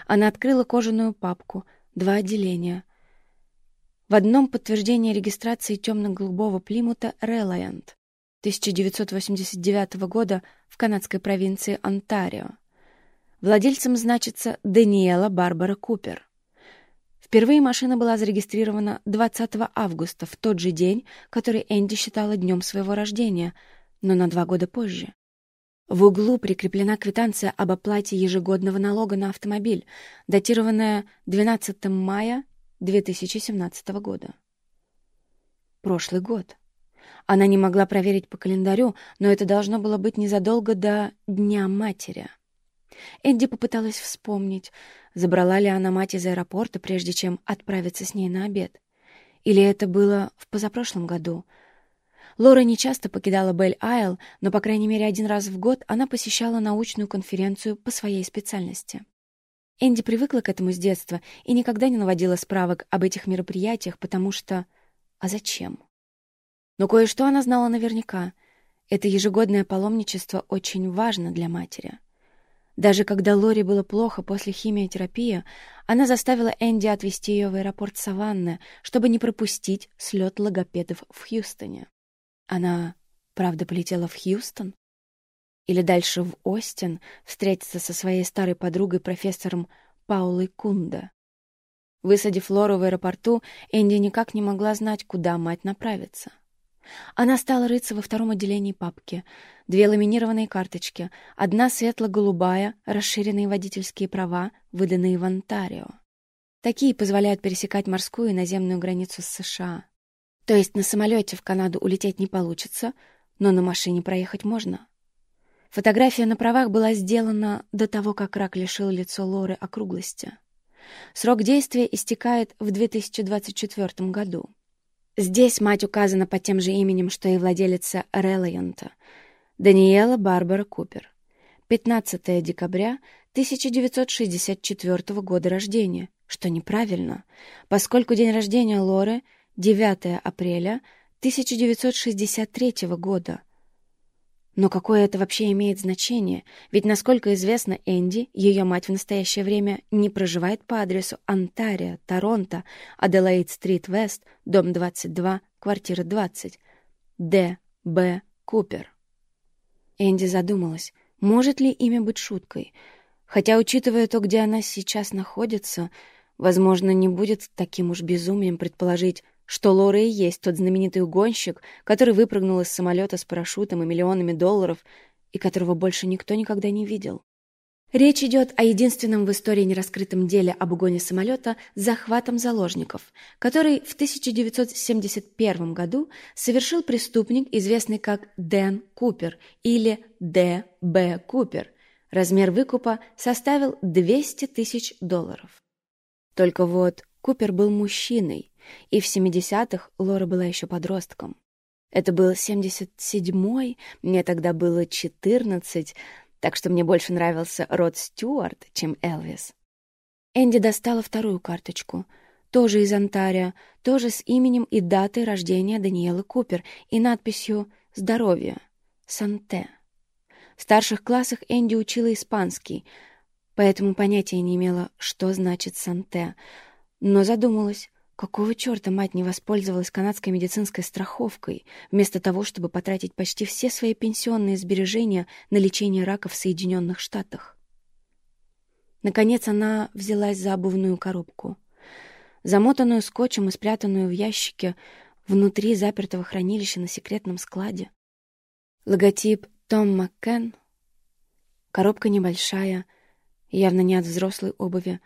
Она открыла кожаную папку, два отделения. В одном подтверждение регистрации темно-голубого Плимута «Релайант» 1989 года в канадской провинции Онтарио. Владельцем значится Даниэла Барбара Купер. Впервые машина была зарегистрирована 20 августа, в тот же день, который Энди считала днем своего рождения, но на два года позже. В углу прикреплена квитанция об оплате ежегодного налога на автомобиль, датированная 12 мая 2017 года. Прошлый год. Она не могла проверить по календарю, но это должно было быть незадолго до Дня матери. Энди попыталась вспомнить, забрала ли она мать из аэропорта, прежде чем отправиться с ней на обед. Или это было в позапрошлом году. Лора не часто покидала Бель-Айл, но, по крайней мере, один раз в год она посещала научную конференцию по своей специальности. Энди привыкла к этому с детства и никогда не наводила справок об этих мероприятиях, потому что... А зачем? Но кое-что она знала наверняка. Это ежегодное паломничество очень важно для матери. Даже когда Лори было плохо после химиотерапии, она заставила Энди отвезти ее в аэропорт Саванны, чтобы не пропустить слет логопедов в Хьюстоне. Она, правда, полетела в Хьюстон? Или дальше в Остин встретиться со своей старой подругой, профессором Паулой Кунда? Высадив Лору в аэропорту, Энди никак не могла знать, куда мать направится. Она стала рыться во втором отделении папки. Две ламинированные карточки, одна светло-голубая, расширенные водительские права, выданные в Онтарио. Такие позволяют пересекать морскую и наземную границу с США. То есть на самолете в Канаду улететь не получится, но на машине проехать можно. Фотография на правах была сделана до того, как рак лишил лицо Лоры округлости. Срок действия истекает в 2024 году. Здесь мать указана под тем же именем, что и владелица Релайонта — Даниэла Барбара Купер. 15 декабря 1964 года рождения, что неправильно, поскольку день рождения Лоры — 9 апреля 1963 года — но какое это вообще имеет значение? Ведь, насколько известно Энди, ее мать в настоящее время не проживает по адресу Онтарио, Торонто, Аделаид-стрит Вест, дом 22, квартира 20. Д. Б. Купер. Энди задумалась, может ли имя быть шуткой. Хотя, учитывая то, где она сейчас находится, возможно, не будет таким уж безумием предположить, что Лора и есть тот знаменитый угонщик, который выпрыгнул из самолета с парашютом и миллионами долларов, и которого больше никто никогда не видел. Речь идет о единственном в истории нераскрытом деле об угоне самолета с захватом заложников, который в 1971 году совершил преступник, известный как Дэн Купер или Д. Б. Купер. Размер выкупа составил 200 тысяч долларов. Только вот Купер был мужчиной, и в 70-х Лора была еще подростком. Это был 77-й, мне тогда было 14, так что мне больше нравился Род Стюарт, чем Элвис. Энди достала вторую карточку, тоже из Онтарио, тоже с именем и датой рождения Даниэлы Купер и надписью «Здоровье», «Санте». В старших классах Энди учила испанский, поэтому понятия не имела, что значит «Санте», но задумалась, Какого черта мать не воспользовалась канадской медицинской страховкой, вместо того, чтобы потратить почти все свои пенсионные сбережения на лечение рака в Соединенных Штатах? Наконец она взялась за обувную коробку. Замотанную скотчем и спрятанную в ящике внутри запертого хранилища на секретном складе. Логотип «Том Маккен». Коробка небольшая, явно не от взрослой обуви,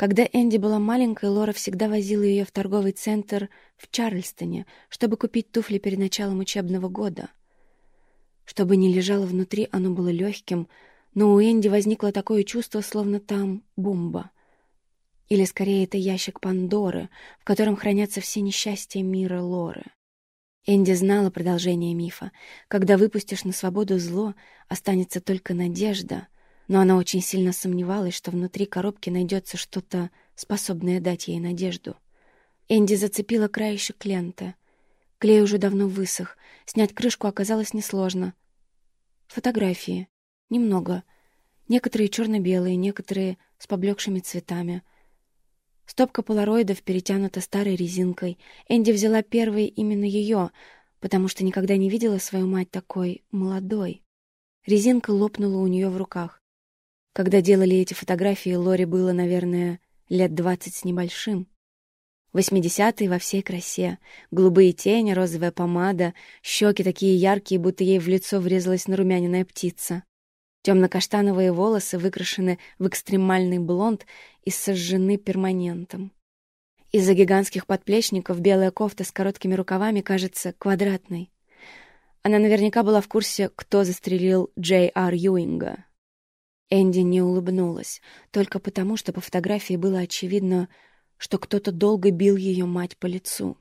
когда Энди была маленькой, Лора всегда возила ее в торговый центр в Чарльстоне, чтобы купить туфли перед началом учебного года. Чтобы не лежало внутри, оно было легким, но у Энди возникло такое чувство, словно там бомба. Или, скорее, это ящик Пандоры, в котором хранятся все несчастья мира Лоры. Энди знала продолжение мифа. Когда выпустишь на свободу зло, останется только надежда — но она очень сильно сомневалась, что внутри коробки найдется что-то, способное дать ей надежду. Энди зацепила краешек ленты. Клей уже давно высох, снять крышку оказалось несложно. Фотографии. Немного. Некоторые черно-белые, некоторые с поблекшими цветами. Стопка полароидов перетянута старой резинкой. Энди взяла первой именно ее, потому что никогда не видела свою мать такой молодой. Резинка лопнула у нее в руках. Когда делали эти фотографии, Лори было, наверное, лет двадцать с небольшим. Восьмидесятые во всей красе. Голубые тени, розовая помада, щеки такие яркие, будто ей в лицо врезалась нарумяненная птица. Темно-каштановые волосы выкрашены в экстремальный блонд и сожжены перманентом. Из-за гигантских подплечников белая кофта с короткими рукавами кажется квадратной. Она наверняка была в курсе, кто застрелил Джей Ар Юинга, Энди не улыбнулась, только потому, что по фотографии было очевидно, что кто-то долго бил ее мать по лицу.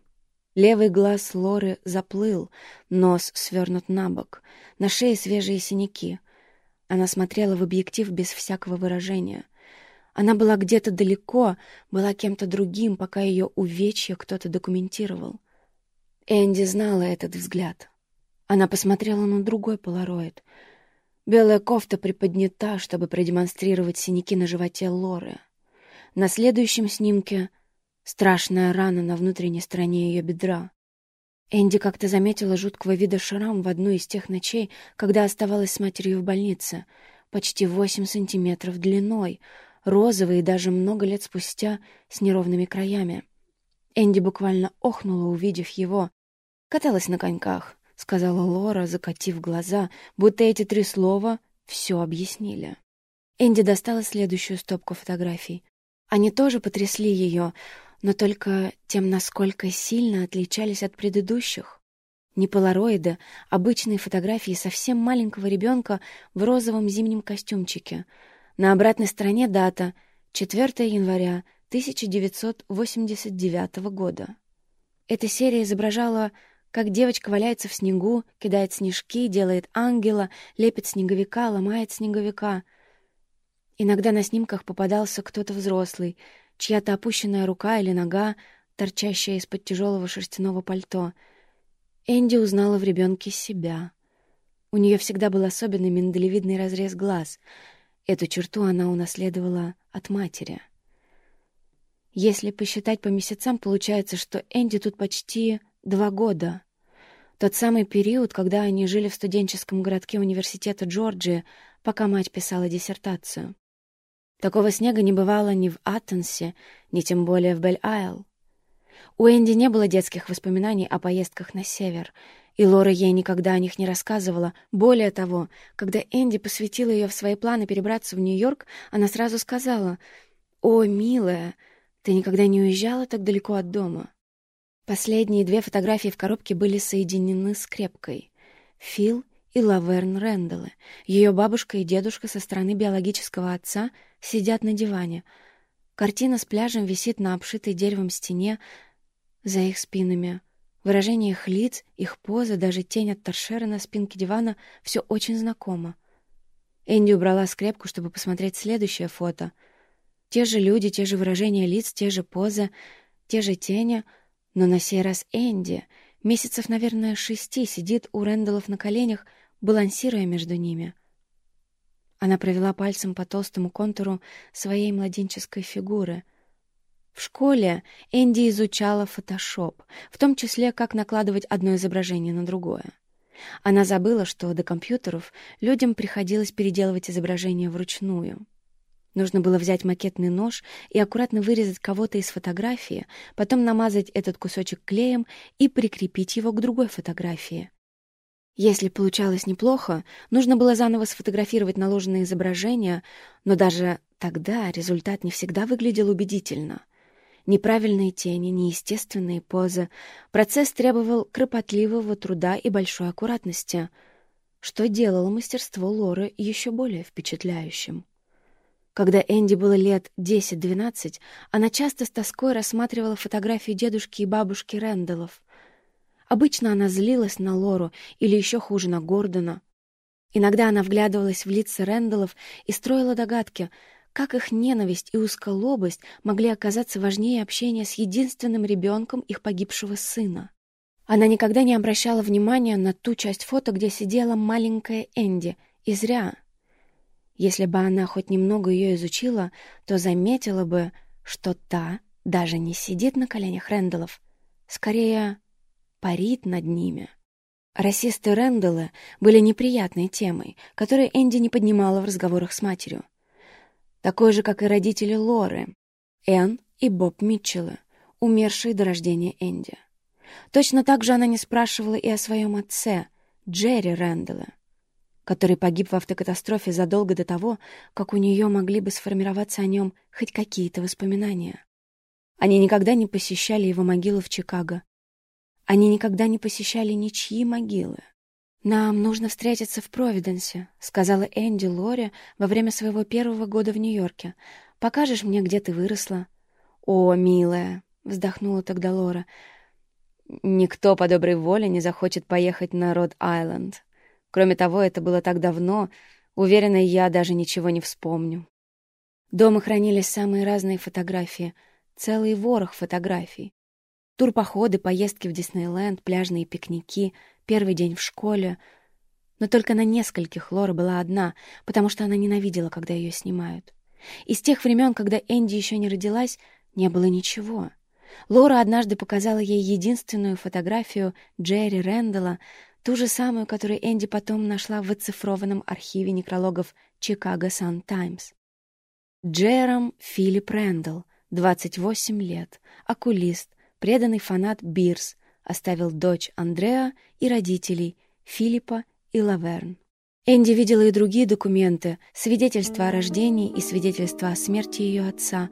Левый глаз Лоры заплыл, нос свернут на бок, на шее свежие синяки. Она смотрела в объектив без всякого выражения. Она была где-то далеко, была кем-то другим, пока ее увечья кто-то документировал. Энди знала этот взгляд. Она посмотрела на другой полароид — Белая кофта приподнята, чтобы продемонстрировать синяки на животе Лоры. На следующем снимке страшная рана на внутренней стороне ее бедра. Энди как-то заметила жуткого вида шрам в одну из тех ночей, когда оставалась с матерью в больнице. Почти восемь сантиметров длиной, розовый и даже много лет спустя с неровными краями. Энди буквально охнула, увидев его. «Каталась на коньках», — сказала Лора, закатив глаза, будто эти три слова все объяснили. Энди достала следующую стопку фотографий. Они тоже потрясли ее, но только тем, насколько сильно отличались от предыдущих. Не полароиды, обычные фотографии совсем маленького ребенка в розовом зимнем костюмчике. На обратной стороне дата — 4 января 1989 года. Эта серия изображала, как девочка валяется в снегу, кидает снежки, делает ангела, лепит снеговика, ломает снеговика. Иногда на снимках попадался кто-то взрослый, чья-то опущенная рука или нога, торчащая из-под тяжелого шерстяного пальто. Энди узнала в ребенке себя. У нее всегда был особенный миндалевидный разрез глаз. Эту черту она унаследовала от матери. Если посчитать по месяцам, получается, что Энди тут почти два года. Тот самый период, когда они жили в студенческом городке университета Джорджии, пока мать писала диссертацию. Такого снега не бывало ни в Аттенсе, ни тем более в Бель-Айл. У Энди не было детских воспоминаний о поездках на север, и Лора ей никогда о них не рассказывала. Более того, когда Энди посвятила ее в свои планы перебраться в Нью-Йорк, она сразу сказала, «О, милая, ты никогда не уезжала так далеко от дома?» Последние две фотографии в коробке были соединены скрепкой. Фил и Лаверн Рэндаллы, ее бабушка и дедушка со стороны биологического отца, сидят на диване. Картина с пляжем висит на обшитой деревом стене за их спинами. Выражение их лиц, их поза, даже тень от торшера на спинке дивана — все очень знакомо. Энди убрала скрепку, чтобы посмотреть следующее фото. Те же люди, те же выражения лиц, те же позы, те же тени, но на сей раз Энди — Месяцев, наверное, шести сидит у Рэндаллов на коленях, балансируя между ними. Она провела пальцем по толстому контуру своей младенческой фигуры. В школе Энди изучала фотошоп, в том числе, как накладывать одно изображение на другое. Она забыла, что до компьютеров людям приходилось переделывать изображения вручную — Нужно было взять макетный нож и аккуратно вырезать кого-то из фотографии, потом намазать этот кусочек клеем и прикрепить его к другой фотографии. Если получалось неплохо, нужно было заново сфотографировать наложенные изображения, но даже тогда результат не всегда выглядел убедительно. Неправильные тени, неестественные позы. Процесс требовал кропотливого труда и большой аккуратности, что делало мастерство Лоры еще более впечатляющим. Когда Энди было лет 10-12, она часто с тоской рассматривала фотографии дедушки и бабушки Рэндаллов. Обычно она злилась на Лору или еще хуже на Гордона. Иногда она вглядывалась в лица Рэндаллов и строила догадки, как их ненависть и узколобость могли оказаться важнее общения с единственным ребенком их погибшего сына. Она никогда не обращала внимания на ту часть фото, где сидела маленькая Энди, и зря — если бы она хоть немного ее изучила, то заметила бы, что та даже не сидит на коленях Рэндаллов, скорее парит над ними. Расисты Рэндаллы были неприятной темой, которую Энди не поднимала в разговорах с матерью. Такой же, как и родители Лоры, Энн и Боб Митчеллы, умершие до рождения Энди. Точно так же она не спрашивала и о своем отце, Джерри Рэндалле который погиб в автокатастрофе задолго до того, как у нее могли бы сформироваться о нем хоть какие-то воспоминания. Они никогда не посещали его могилу в Чикаго. Они никогда не посещали ничьи могилы. «Нам нужно встретиться в Провиденсе», — сказала Энди Лори во время своего первого года в Нью-Йорке. «Покажешь мне, где ты выросла?» «О, милая», — вздохнула тогда Лора, — «никто по доброй воле не захочет поехать на Род-Айленд. Кроме того, это было так давно, уверена, я даже ничего не вспомню. Дома хранились самые разные фотографии, целый ворох фотографий. Турпоходы, поездки в Диснейленд, пляжные пикники, первый день в школе. Но только на нескольких Лора была одна, потому что она ненавидела, когда ее снимают. И с тех времен, когда Энди еще не родилась, не было ничего. Лора однажды показала ей единственную фотографию Джерри Рэндалла, Ту же самую, которую Энди потом нашла в оцифрованном архиве некрологов Chicago Sun Times. Джером Филипп Рэндалл, 28 лет, окулист, преданный фанат Бирс, оставил дочь Андреа и родителей Филиппа и Лаверн. Энди видела и другие документы, свидетельства о рождении и свидетельства о смерти ее отца.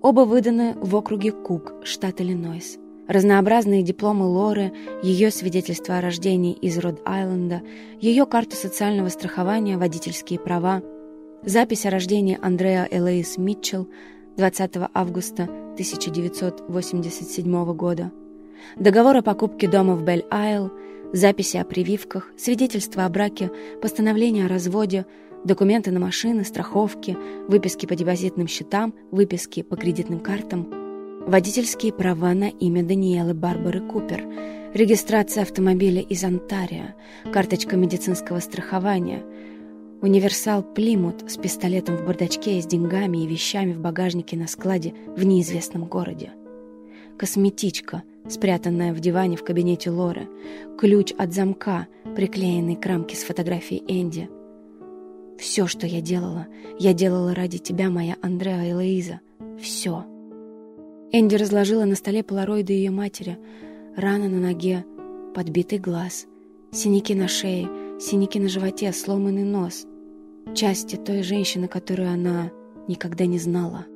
Оба выданы в округе Кук, штат Иллинойс. Разнообразные дипломы Лоры, ее свидетельство о рождении из Род-Айленда, ее карту социального страхования, водительские права, запись о рождении Андреа Элейс Митчелл 20 августа 1987 года, договор о покупке дома в Бель-Айл, записи о прививках, свидетельства о браке, постановление о разводе, документы на машины, страховки, выписки по депозитным счетам, выписки по кредитным картам – водительские права на имя Даниэлы Барбары Купер, регистрация автомобиля из Онтарио, карточка медицинского страхования, универсал Плимут с пистолетом в бардачке и с деньгами и вещами в багажнике на складе в неизвестном городе, косметичка, спрятанная в диване в кабинете Лоры, ключ от замка, приклеенный к рамке с фотографией Энди. Все, что я делала, я делала ради тебя, моя Андреа и Лоиза. Все. Энди разложила на столе полароиды ее матери. Рана на ноге, подбитый глаз, синяки на шее, синяки на животе, сломанный нос. Части той женщины, которую она никогда не знала.